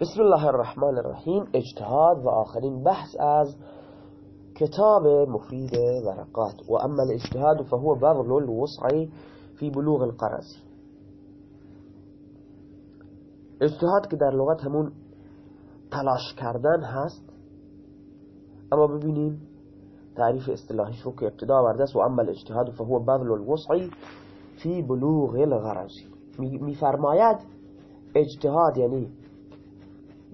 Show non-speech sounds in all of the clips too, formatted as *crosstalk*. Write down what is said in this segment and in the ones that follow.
بسم الله الرحمن الرحیم اجتهاد و آخرین بحث از كتاب مفيد ورقات وأما الاجتهاد فهو بذل الوسع في بلوغ القرز اجتهاد که در لغت همون تلاش کردن هست اما ببینیم تعریف اصطلاحیش رو که ابتدا ورده است و اما الاجتهاد فهو بذل الوسع في بلوغ الغرض میفرماید اجتهاد یعنی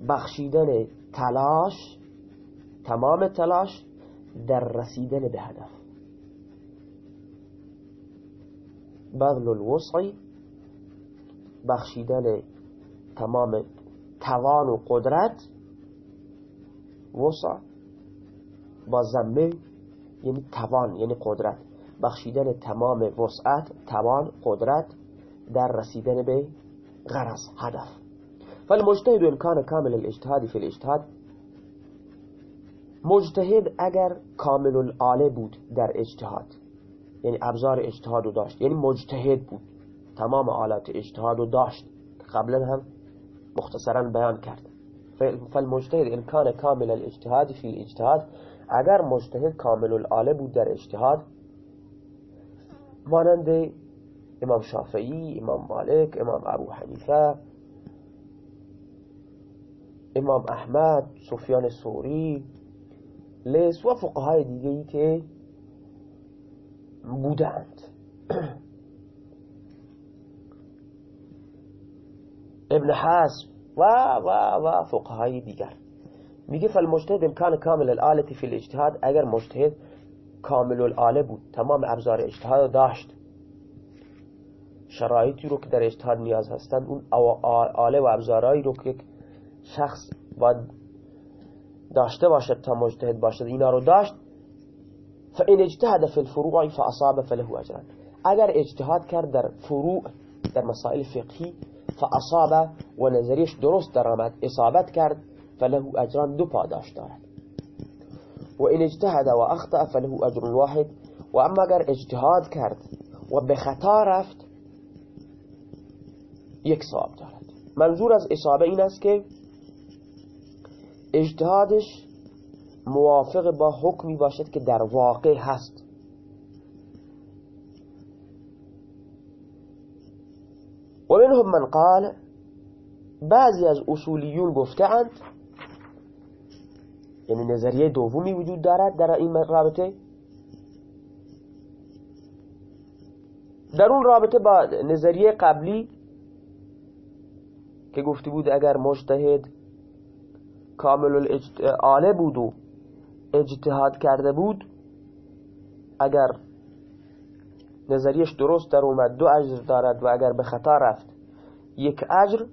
بخشیدن تلاش تمام تلاش در رسیدن به هدف. بذل الوسع بخشیدن تمام توان و قدرت. وسع با زمه یعنی توان یعنی قدرت. بخشیدن تمام وسعت توان قدرت در رسیدن به غرض هدف. فالمجتهد ان كان كامل الاجتهاد في الاجتهاد. مجتهد اگر کامل الاله بود در اجتهاد یعنی ابزار اجتهاد رو داشت یعنی مجتهد بود تمام آلات اجتهاد رو داشت. قبلا هم مختصرا بیان کرد. فالمجتهد ان كان كامل الاجتهاد في الاجتهاد. اگر مجتهد کامل الاله بود در اجتهاد مانند امام شافعی امام مالک امام ابو حنیفه امام احمد سفیان سوری لیس و فقهای دیگه ای که بودند. *clears throat* ابن حسب و و و فقهای دیگر. میگه فالمجتهد امکان کامل الالتی فی الاجتهاد اگر مجتهد کامل الاله بود تمام ابزار اجتهاد داشت. شرایطی رو که در اجتهاد نیاز هستند اون آله و ابزارهایی رو که شخص باید داشته باشد تا مجتهد باشد اینا رو داشت فإن اجتهد في الفروع فأصاب فله اجران. اگر اجتهاد کرد در فروع در مسائل فقهی فأصاب و نظریش درست درآمد اصابت کرد فله اجران دو پاداش دارد. و این اجتهد و اخطأ فله اجر واحد. و اما اگر اجتهاد کرد و به خطا رفت یک ثواب دارد. منظور از اصابه این است که اجتهادش موافق با حکمی باشد که در واقع هست. و منهم من قال بعضی از اصولیون گفتند یعنی نظریه دومی وجود دارد در این رابطه. در اون رابطه با نظریه قبلی که گفته بود اگر مجتهد کامل آله بود و اجتهاد کرده بود. اگر نظریش درست در اومد دو اجر دارد و اگر به خطا رفت یک اجر.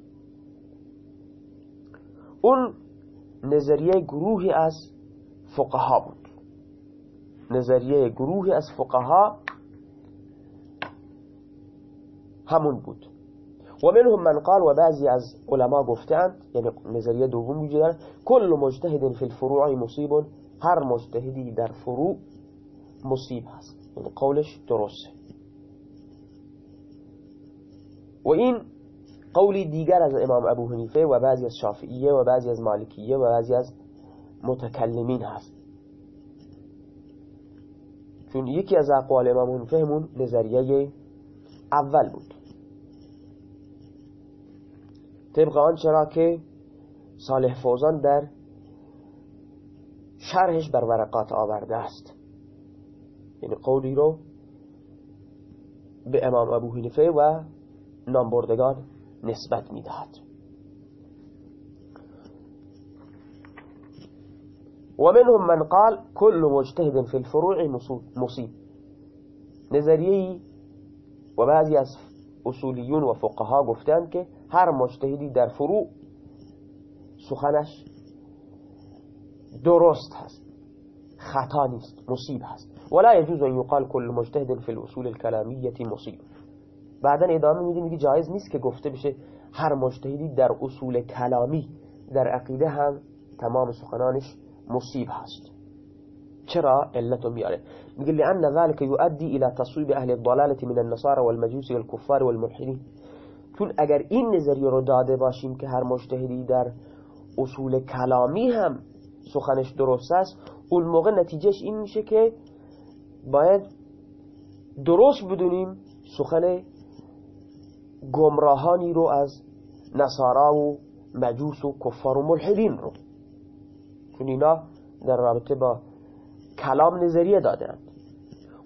اون نظریه گروهی از فقها بود. نظریه گروهی از فقها همون بود. و منهم من قال و بعضی از علما گفتند یعنی نظریه دوم وجود دارد کل مجتهد فی الفروع مصیب هر مجتهدی در فروع مصیب هست یعنی قولش درسته. و این قولی دیگر از امام ابو حنیفه و بعضی از شافعیه و بعضی از مالکیه و بعضی از متکلمین هست. چون یکی از اقوال امام حنیفه همون نظریه اول بود. طبق آن چرا که صالح فوزان در شرحش بر ورقات آورده است. یعنی قولی رو به امام ابو حنیفه و نامبردگان نسبت می‌دهد. ومنهم من قال كل مجتهد في الفروع مصيب نظریه و بعضی از اصولیون و فقها گفتند که هر مجتهدی در فروع سخنش درست هست. خطا نیست مصیب هست. ولا يجوز ان يقال كل مجتهد في الاصول الكلاميه مصيب بعدا ادامه میده میگه جایز نیست که گفته بشه هر مجتهدی در اصول کلامی در عقیده هم تمام سخنانش مصیب هست. چرا؟ علتو میاره. میگه لان ذلك يؤدي الى تصويب اهل الضلاله من النصارى والمجوس والكفار والملحدين. چون اگر این نظریه رو داده باشیم که هر مجتهدی در اصول کلامی هم سخنش درست است اون موقع نتیجهش این میشه که باید درست بدونیم سخن گمراهانی رو از نصارا و مجوس و کفار و ملحدین رو. چون اینا در رابطه با کلام نظریه دادند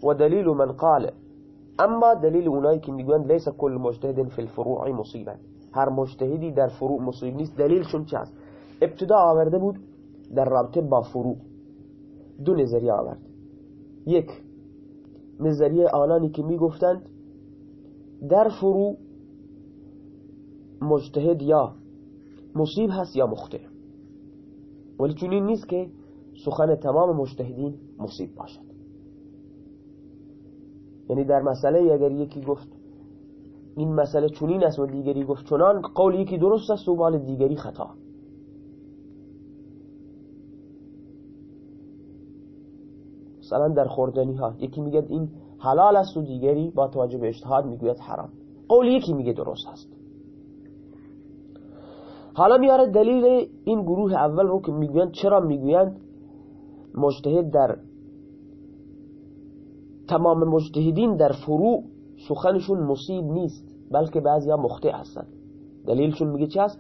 و دلیل من قال اما دلیل اونایی که می‌گویند لیس کل مجتهد فی الفروع مصیبا هر مجتهدی در فروع مصیب نیست. دلیلشون چه است؟ ابتدا آورده بود در رابطه با فروع. دو نظریه آورد. یک نظریه آنانی که می‌گفتند در فروع مجتهد یا مصیب هست یا مخطئ. ولی چنین نیست که سخن تمام مجتهدین مصیب باشد. یعنی در مسئله اگر یکی گفت این مسئله چنین است و دیگری گفت چنان قول یکی درست است و مال دیگری خطا. مثلا در خوردنی ها یکی میگه این حلال است و دیگری با توجه به اجتهاد می‌گوید حرام. قول یکی میگه درست است. حالا میاره دلیل این گروه اول رو که می‌گویند چرا می‌گویند؟ مجتهد در تمام مجتهدین در فروع سخنشون مصیب نیست بلکه بعضی ها مخطئ هستند دلیلشون میگه چی هست؟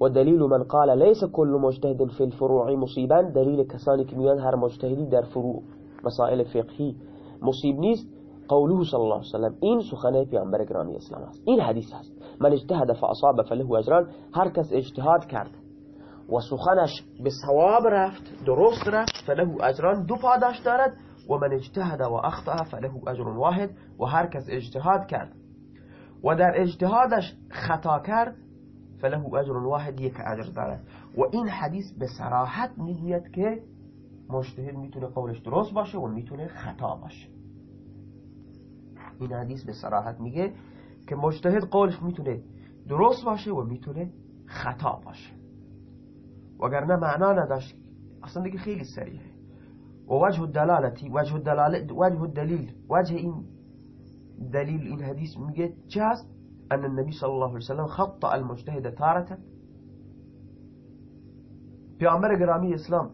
و دلیل من قال لیس کل مجتهد فی الفروع مصیبا. دلیل کسانی که میگن هر مجتهدی در فروع مسائل فقهی مصیب نیست. قوله صلی الله علیه وسلم این سخنه پیامبر گرامی اسلام است. این حدیث است من اجتهد فاصاب فله اجران. هر کس اجتهاد کرد و سخنش به ثواب رفت درست رفت فله اجران دو پاداش دارد. و من اجتهد و اخطأ فله اجر واحد و هر کس اجتهاد کرد. و در اجتهادش خطا کرد فله اجر واحد یک اجر دارد و این حدیث به صراحت می‌گوید که مجتهد می‌تونه قولش درست باشه و می‌تونه خطا باشه. این حدیث به صراحت میگه که مجتهد قولش می‌تونه درست باشه و می‌تونه خطا باشه. وگرنه معنا نداشت. اصلا دیگه خیلی سریعه ووجه الدلالة وجه الدلالة وجه الدليل وجه إن دليل إن حديث مجد جاز أن النبي صلى الله عليه وسلم خطأ المجتهد تارة. في عمر قرامي اسلام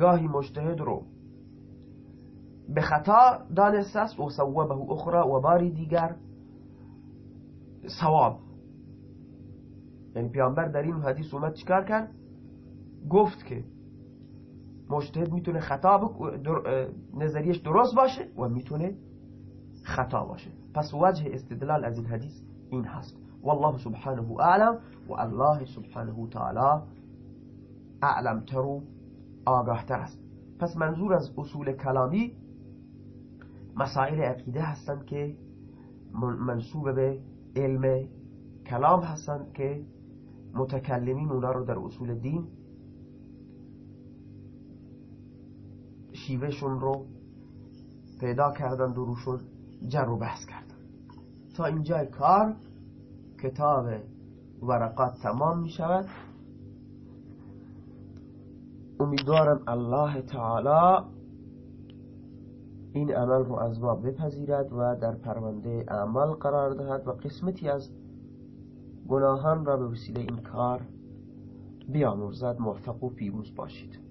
قاهي مجتهد رو. به خطا دانست است أخرى وباري ديگر صواب يعني في عمر در این حدیث اومد چیکار گفت که مجتهد می‌تونه خطا در... نظریش درست باشه و می‌تونه خطا باشه. پس وجه استدلال از این حدیث این هست. والله سبحانه اعلم و الله سبحانه تعالی اعلم ترو آگاهتر است. پس منظور از اصول کلامی مسائل عقیده هستند که منصوب به علم کلام هستند که متکلمین اونا رو در اصول دین شیوهشون رو پیدا کردن و روشون جر و بحث کردن. تا اینجای کار کتاب ورقات تمام می شود امیدوارم الله تعالی این عمل رو از ما بپذیرد و در پرونده اعمال قرار دهد و قسمتی از گناهان را به وسیله این کار بیامرزد. موفق و پیروز باشید.